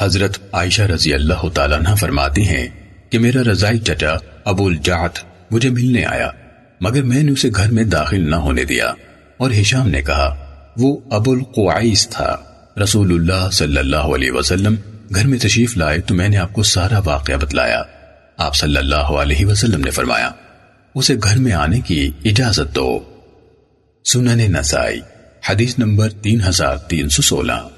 حضرت عائشہ رضی اللہ تعالیٰ عنہ فرماتی ہیں کہ میرا رضائی چچا ابو الجعت مجھے ملنے آیا، مگر میں نے اسے گھر میں داخل نہ ہونے دیا۔ اور ہشام نے کہا، وہ ابو القعیس تھا۔ رسول اللہ صلی اللہ علیہ وسلم گھر میں تشریف لائے تو میں نے آپ کو سارا واقعہ بتلایا۔ آپ صلی اللہ علیہ وسلم نے فرمایا، اسے گھر میں آنے کی اجازت دو۔ سنن نسائی، حدیث نمبر تین ہزار تین سو سولہ۔